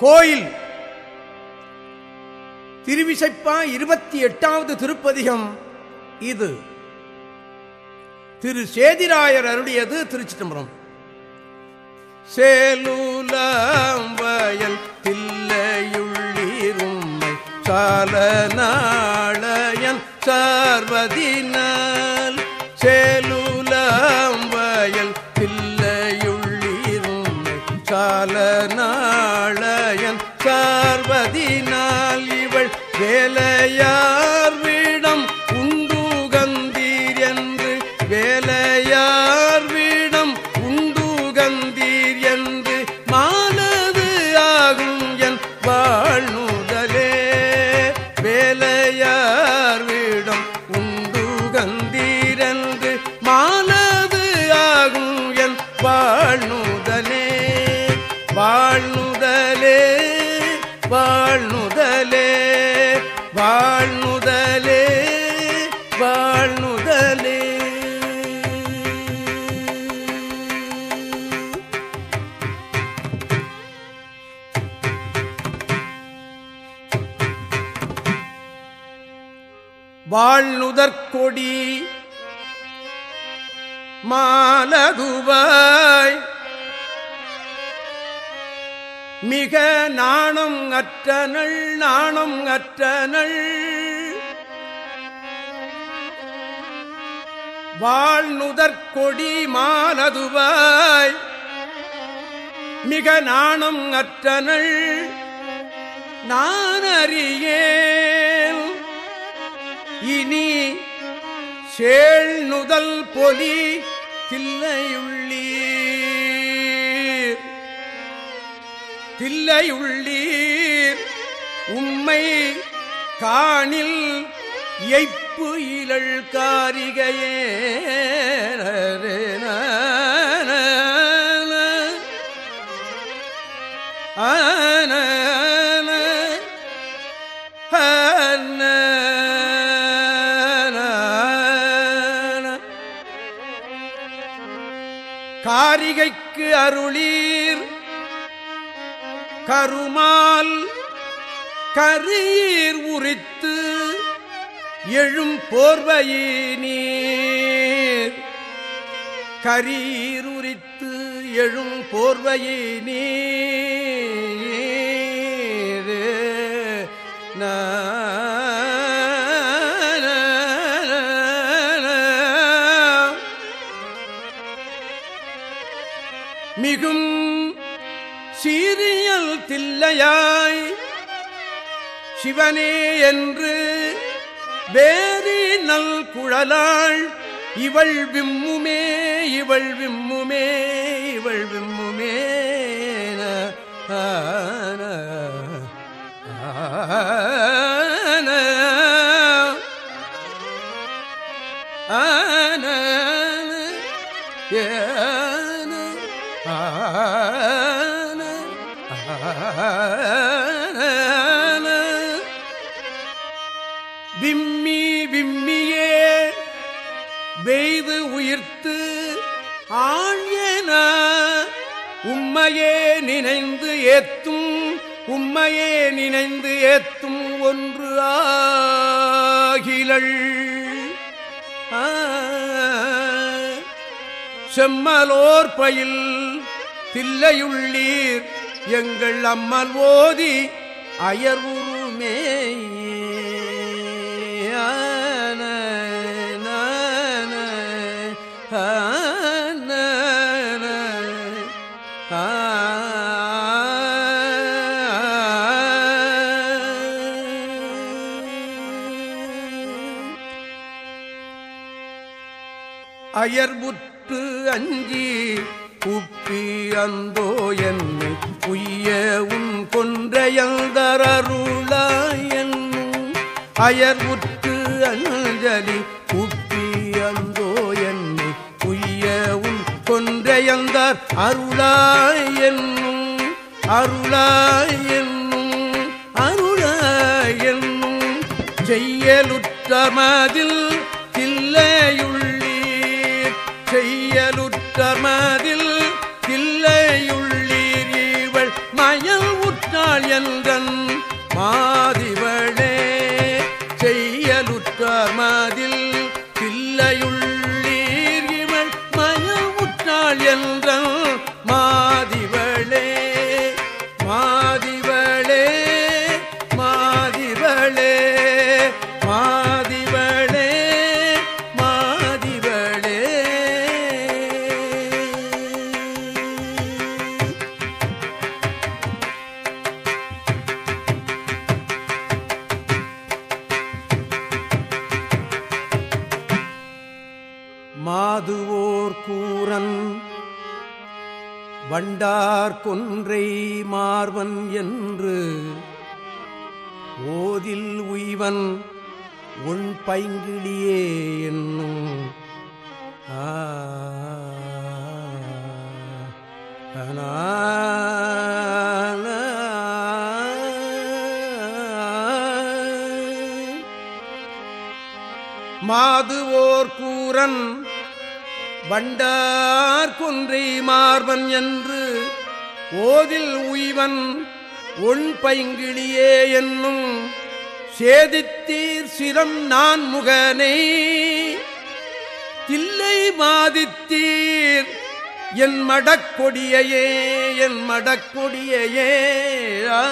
கோயில். திருவிசைப்பா இருபத்தி எட்டாவது திருப்பதிகம் இது. திரு சேதிராயர் அருளியது திருச்சிதம்பரம் சேலூலாம் வயல் தில்லையுள்ளீரும்மை சால சார்வதினால். சேலூலாம் வயல் தில்லையுள்ளீரும்மை சால இவள் வாழ்நுதற்கொடி. மாலதுவாய் மிக நாணம் அற்றனள் நாணம் அற்றனள். வாழ்நுதற்கொடி மாலதுவாய் மிக நாணம் அற்றனள் நான் அறியேன் இனி சேள் நுதல் பொலி தில்லையுள்ளீர். தில்லையுள்ளீர். உம்மை காணில் எய்ப்பு இழல் காரிகையே ஆ அருளீர். கருமால் கரீர் உரித்து எழும் போர்வையினீர் கரீர் உரித்து எழும் போர்வையினீர் மிகும் சீரியல் தில்லையாய் சிவனே என்று வேறி நல் குழலாள் இவள் விம்முமே இவள் விம்முமே இவள் விம்முமே ஆன ஏ நினைந்து ஏத்தும் உம்மையே நினைந்து ஏத்தும் ஒன்று ஆகிலள். செம்மலோர் பயில் தில்லையுள்ளீர் எங்கள் அம்மல் ஓதி அயர்வுருமே உப்பி என்னை உய்ய உன் கொன்றையந்தருளாயன்னும் அயர்வுற்று அஞ்சலி உப்பி அந்தோ என்னை உய்ய உன் கொன்றையந்தார் அருளாயன்னும் அருளாயன்னும் அருளாயன்னும் செய்யலுற்றமதில் Ah. வண்டார் கொன்றை மார்வன் என்று ஓதில் உய்வன் உன் பைங்கிழியே என்னும் மாதுவோர் கூரன் வண்டார் கொன்றை மார்பன் என்று ஓதில் உய்வன் ஒன் பைங்கிழியே என்னும் சேதித்தீர் சிரம் நான் முகனை தில்லை மாதித்தீர் என் மடக்கொடியையே என் மடக்கொடியையே. ஆ.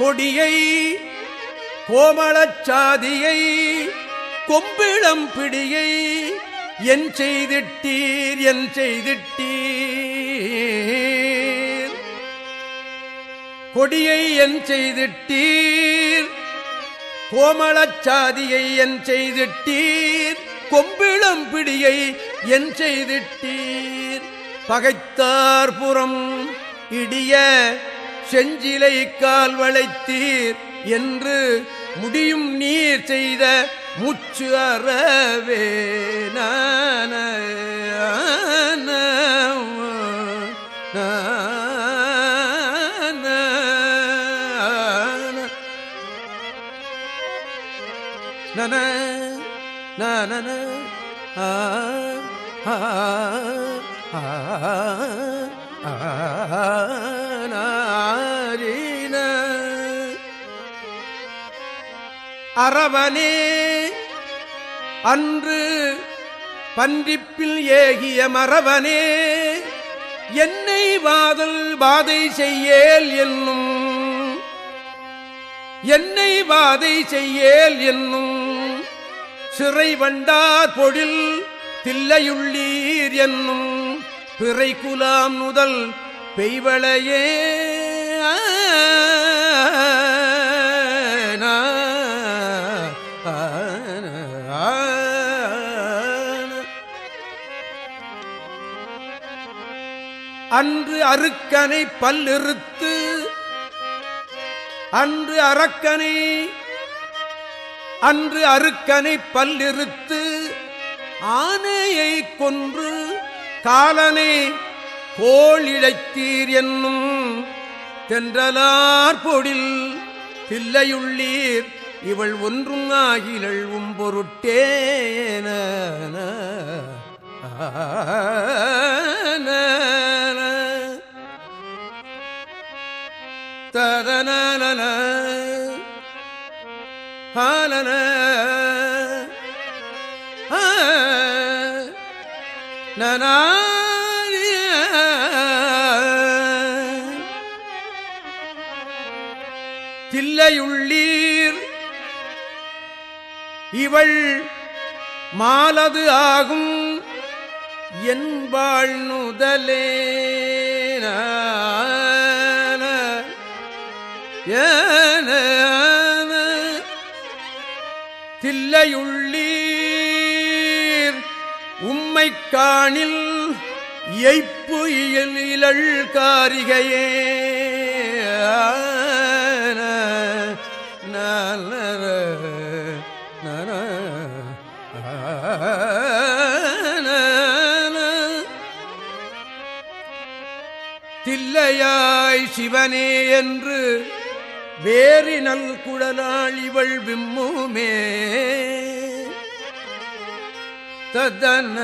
கொடியை கோமளச்சாதியை கொம்பிளம் பிடியை என் செய்திட்டீர் என் செய்திட்டீர். கொடியை என் செய்திட்டீர் கோமளச்சாதியை என் செய்திட்டீர் கொம்பிளம் பிடியை என் செய்திட்டீர். பகைத்தார் புறம் இடிய செஞ்சிலை கால் வளைத்தீர் என்று முடியும் நீர் செய்த முச்சு அறவே நான நன ஆ ஆ ஆ அரவனே அன்று பன்றிப்பில் ஏகிய மரவனே என்னை வாதல் பாதை செய்யேல் என்னும். என்னை வாதை செய்யேல் என்னும். சிறை வண்டார் பொழில் தில்லையுள்ளீர் என்னும். பிறை குலாம் முதல் பெய்வளையே. அன்று அருக்கனை பல்லிருத்து அன்று அரக்கனை அன்று அருக்கனை பல்லிருத்து ஆனையை கொன்று காலனை கோள் இழைத்தீர் என்னும் தென்றலார் பொடில் தில்லையுள்ளீர். இவள் ஒன்றும் ஆகிலள் பொருட்டேன ததனன ஹாலன தில்லையுள்ளீர். இவள் மாலது ஆகும். என்பாள் நுதலே. ஏன தில்லையுள்ளீர் உம்மை காணில் எய்ப்பு இழல் காரிகையே நலர, நன, தில்லையாய் சிவனே என்று வேறினல் குழலாள் இவள் விம்முமே. ததன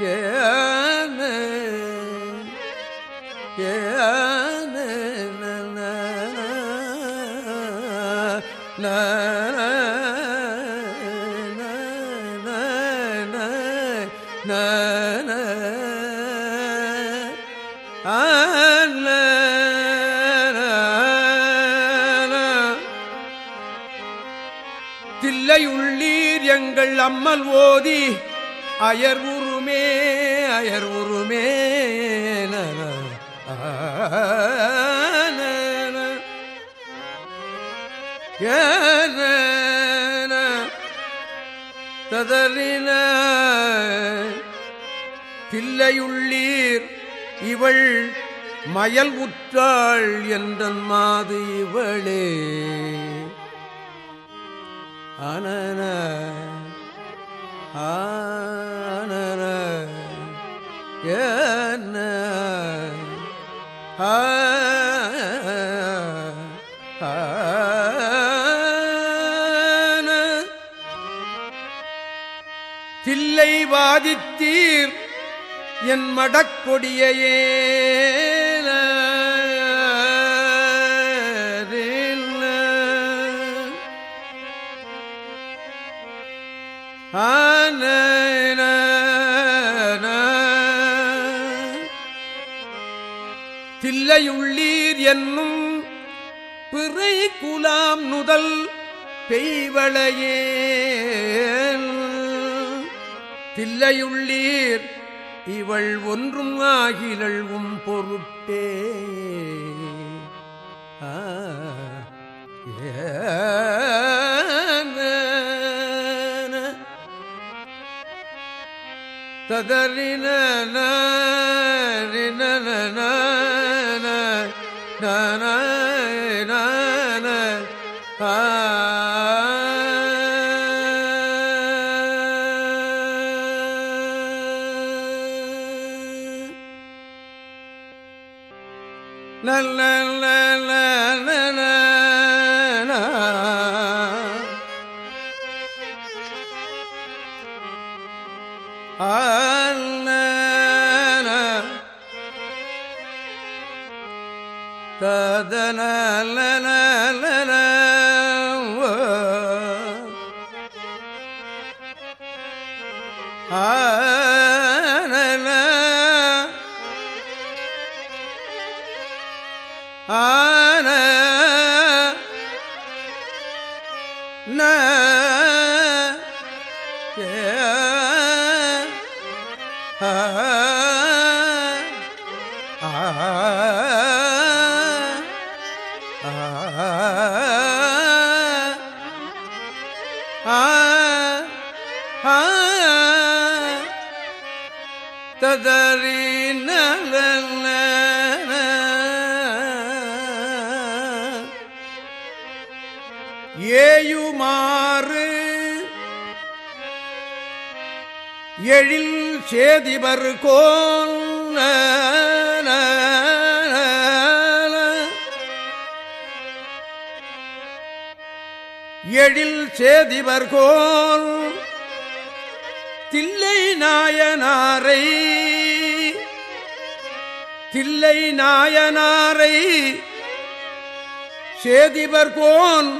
ஏன ஏன ந தம்மல் ஓதி அயர் உருமே அயர் உருமே நன, ஆ, ததறின தில்லையுள்ளீர் இவள் மயல் உற்றாள் என்ற மாது இவளே. ஆன ஆனன என்ன? ஆ தில்லை வாதித்தீர் என் மடக்கொடியையே. பிறை குலாம் நுதல் பெய்வளையே தில்லையுள்ளீர் இவள் ஒன்றும் ஆகிலள் உம் பொருட்டே. ஆ, நான ததறின ஆ சேதிபர் கோல் எழில் சேதிபர் கோல் தில்லை நாயனாரை. தில்லை நாயனாரை. சேதிபர்கோன்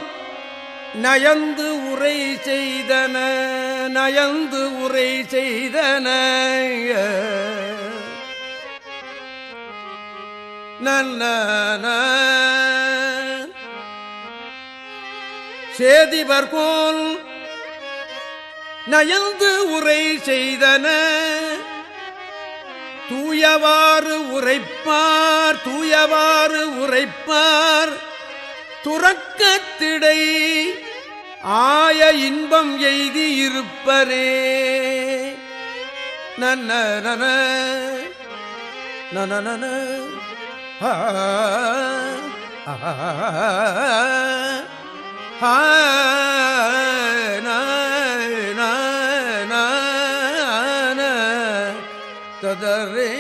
நயந்து உரை செய்தன. நயந்து உரை செய்தன. நல்ல சேதிபர்கோன் நயந்து உரை செய்தன. தூயவாறு உரைப்பார் தூயவாறு உரைப்பார். துறக்கத்திடை ஆய இன்பம் எய்தி இருப்பரே. நன்ன நன நன ததரே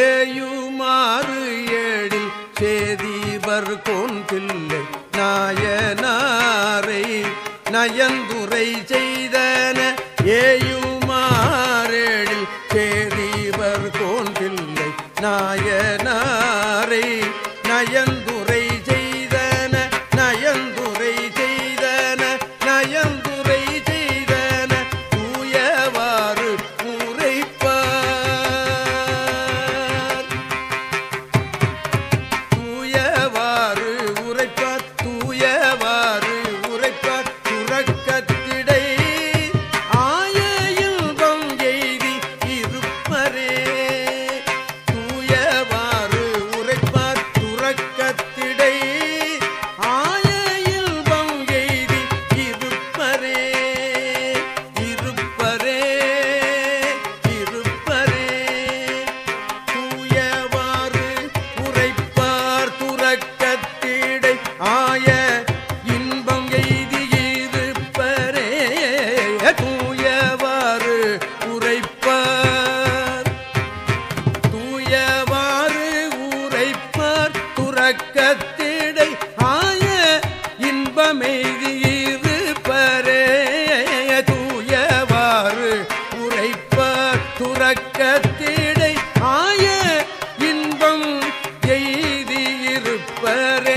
ஏயுமாறு ஏழில் சேதிவர் பிள்ளை நாயனாரை நயந்துரை செய் இருப்பரே